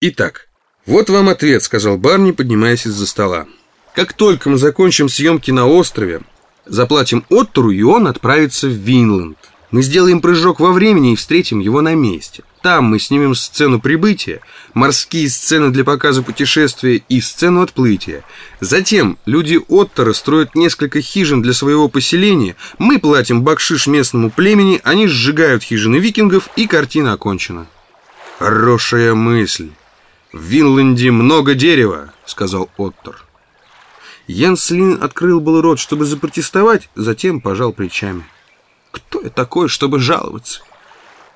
Итак, вот вам ответ, сказал Барни, поднимаясь из-за стола. Как только мы закончим съемки на острове, заплатим Оттору, и он отправится в Винланд. Мы сделаем прыжок во времени и встретим его на месте. Там мы снимем сцену прибытия, морские сцены для показа путешествия и сцену отплытия. Затем люди Оттора строят несколько хижин для своего поселения, мы платим бакшиш местному племени, они сжигают хижины викингов, и картина окончена. Хорошая мысль. В Винланде много дерева, сказал Оттор. Йенс Лин открыл был рот, чтобы запротестовать, затем пожал плечами. Кто я такой, чтобы жаловаться?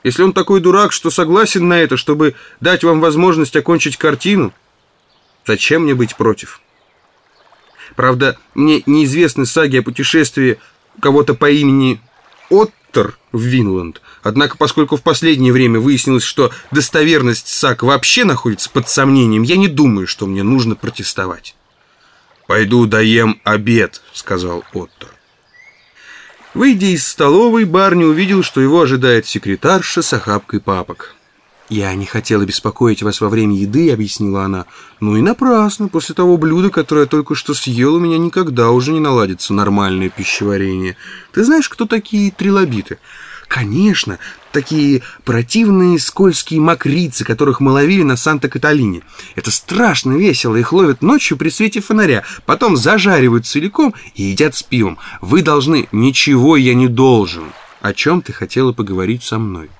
Если он такой дурак, что согласен на это, чтобы дать вам возможность окончить картину, зачем мне быть против? Правда, мне неизвестны саги о путешествии кого-то по имени Оттер в Винланд. Однако, поскольку в последнее время выяснилось, что достоверность саг вообще находится под сомнением, я не думаю, что мне нужно протестовать. «Пойду доем обед», — сказал Оттер. Выйдя из столовой, Барни увидел, что его ожидает секретарша с охапкой папок. «Я не хотела беспокоить вас во время еды», — объяснила она. «Ну и напрасно. После того блюда, которое я только что съел, у меня никогда уже не наладится нормальное пищеварение. Ты знаешь, кто такие трилобиты?» Конечно, такие противные скользкие мокрицы, которых мы ловили на Санта-Каталине. Это страшно весело, их ловят ночью при свете фонаря, потом зажаривают целиком и едят с пивом. Вы должны... Ничего я не должен. О чем ты хотела поговорить со мной?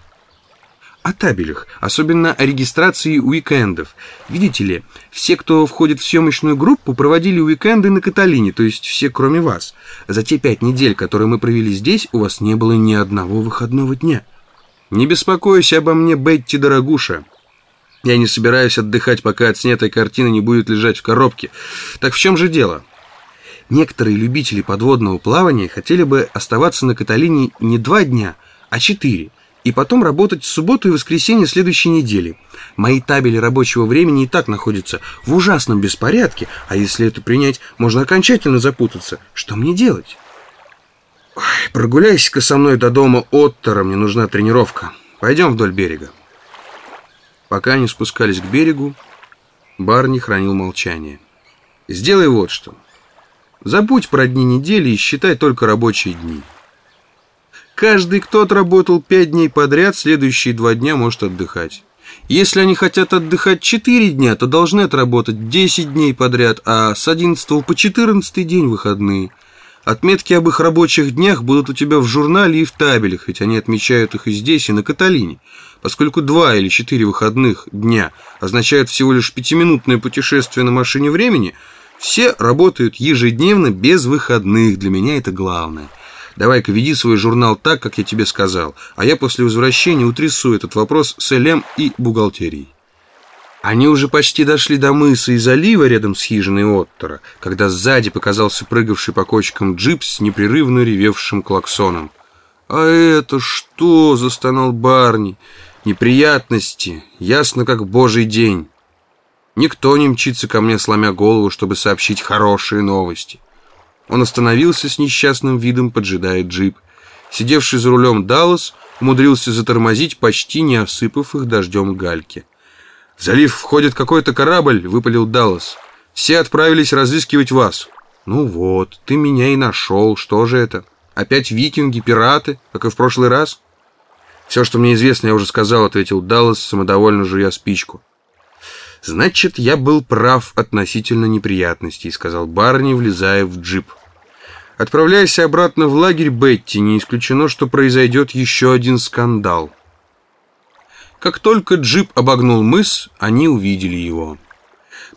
О табелях, особенно о регистрации уикендов. Видите ли, все, кто входит в съемочную группу, проводили уикенды на Каталине, то есть все, кроме вас. За те пять недель, которые мы провели здесь, у вас не было ни одного выходного дня. Не беспокойся обо мне, Бетти, дорогуша. Я не собираюсь отдыхать, пока отснятая картина не будет лежать в коробке. Так в чем же дело? Некоторые любители подводного плавания хотели бы оставаться на Каталине не два дня, а четыре – и потом работать в субботу и воскресенье следующей недели. Мои табели рабочего времени и так находятся в ужасном беспорядке, а если это принять, можно окончательно запутаться. Что мне делать? Прогуляйся-ка со мной до дома Оттера, мне нужна тренировка. Пойдем вдоль берега. Пока они спускались к берегу, Барни хранил молчание. Сделай вот что. Забудь про дни недели и считай только рабочие дни. Каждый, кто отработал пять дней подряд, следующие два дня может отдыхать. Если они хотят отдыхать 4 дня, то должны отработать 10 дней подряд, а с 11 по 14 день выходные. Отметки об их рабочих днях будут у тебя в журнале и в табелях, ведь они отмечают их и здесь, и на Каталине. Поскольку два или четыре выходных дня означают всего лишь пятиминутное путешествие на машине времени, все работают ежедневно без выходных. Для меня это главное. Давай-ка веди свой журнал так, как я тебе сказал, а я после возвращения утрясу этот вопрос с Элем и бухгалтерией. Они уже почти дошли до мыса и залива рядом с хижиной Оттера, когда сзади показался прыгавший по кочкам джип с непрерывно ревевшим клаксоном. «А это что?» — застонал Барни. «Неприятности, ясно как божий день. Никто не мчится ко мне, сломя голову, чтобы сообщить хорошие новости». Он остановился с несчастным видом, поджидая джип. Сидевший за рулем Даллас умудрился затормозить, почти не осыпав их дождем гальки. «В залив входит какой-то корабль», — выпалил Даллас. «Все отправились разыскивать вас». «Ну вот, ты меня и нашел. Что же это? Опять викинги, пираты, как и в прошлый раз?» «Все, что мне известно, я уже сказал», — ответил Даллас, самодовольно жуя спичку. «Значит, я был прав относительно неприятностей», — сказал Барни, влезая в джип. Отправляйся обратно в лагерь Бетти, не исключено, что произойдет еще один скандал. Как только джип обогнул мыс, они увидели его.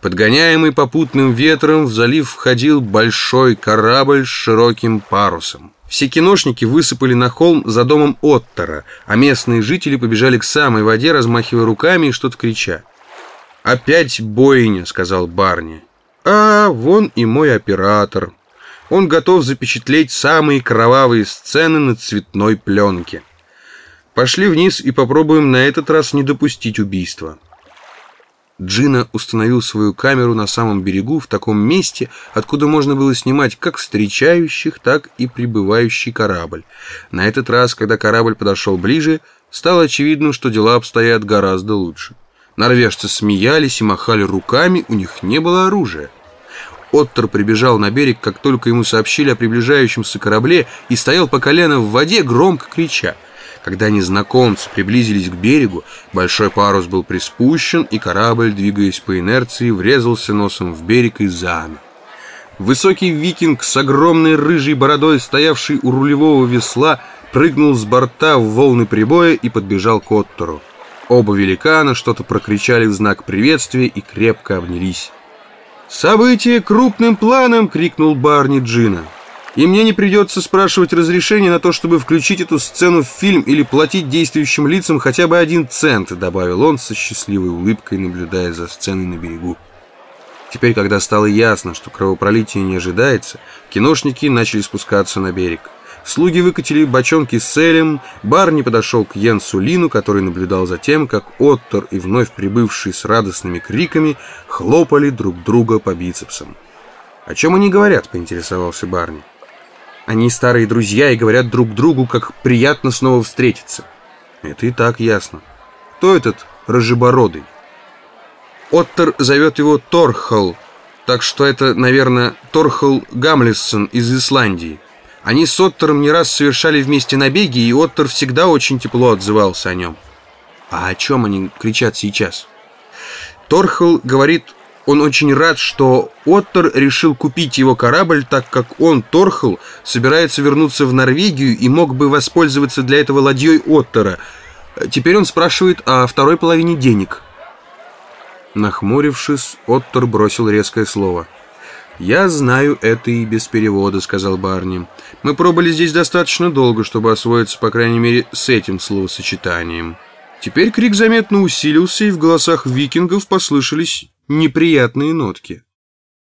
Подгоняемый попутным ветром в залив входил большой корабль с широким парусом. Все киношники высыпали на холм за домом Оттера, а местные жители побежали к самой воде, размахивая руками и что-то крича. «Опять бойня», — сказал Барни. «А, вон и мой оператор», он готов запечатлеть самые кровавые сцены на цветной пленке. Пошли вниз и попробуем на этот раз не допустить убийства. Джина установил свою камеру на самом берегу, в таком месте, откуда можно было снимать как встречающих, так и прибывающий корабль. На этот раз, когда корабль подошел ближе, стало очевидно, что дела обстоят гораздо лучше. Норвежцы смеялись и махали руками, у них не было оружия. Оттер прибежал на берег, как только ему сообщили о приближающемся корабле, и стоял по колено в воде, громко крича. Когда незнакомцы приблизились к берегу, большой парус был приспущен, и корабль, двигаясь по инерции, врезался носом в берег и замер. Высокий викинг с огромной рыжей бородой, стоявший у рулевого весла, прыгнул с борта в волны прибоя и подбежал к Оттору. Оба великана что-то прокричали в знак приветствия и крепко обнялись. «Событие крупным планом!» — крикнул Барни Джина. «И мне не придется спрашивать разрешения на то, чтобы включить эту сцену в фильм или платить действующим лицам хотя бы один цент», — добавил он со счастливой улыбкой, наблюдая за сценой на берегу. Теперь, когда стало ясно, что кровопролитие не ожидается, киношники начали спускаться на берег. Слуги выкатили бочонки с селем, Барни подошел к Йенсу Лину, который наблюдал за тем, как Оттор и вновь прибывший с радостными криками хлопали друг друга по бицепсам. «О чем они говорят?» — поинтересовался Барни. «Они старые друзья и говорят друг другу, как приятно снова встретиться». «Это и так ясно. Кто этот рыжебородый?» Оттер зовет его Торхал, так что это, наверное, Торхал Гамлиссон из Исландии. Они с Оттером не раз совершали вместе набеги, и Оттер всегда очень тепло отзывался о нем. А о чем они кричат сейчас? Торхел говорит, он очень рад, что Оттер решил купить его корабль, так как он, Торхел, собирается вернуться в Норвегию и мог бы воспользоваться для этого ладьей Оттера. Теперь он спрашивает о второй половине денег. Нахмурившись, Оттер бросил резкое слово – «Я знаю это и без перевода», — сказал Барни. «Мы пробыли здесь достаточно долго, чтобы освоиться, по крайней мере, с этим словосочетанием». Теперь крик заметно усилился, и в голосах викингов послышались неприятные нотки.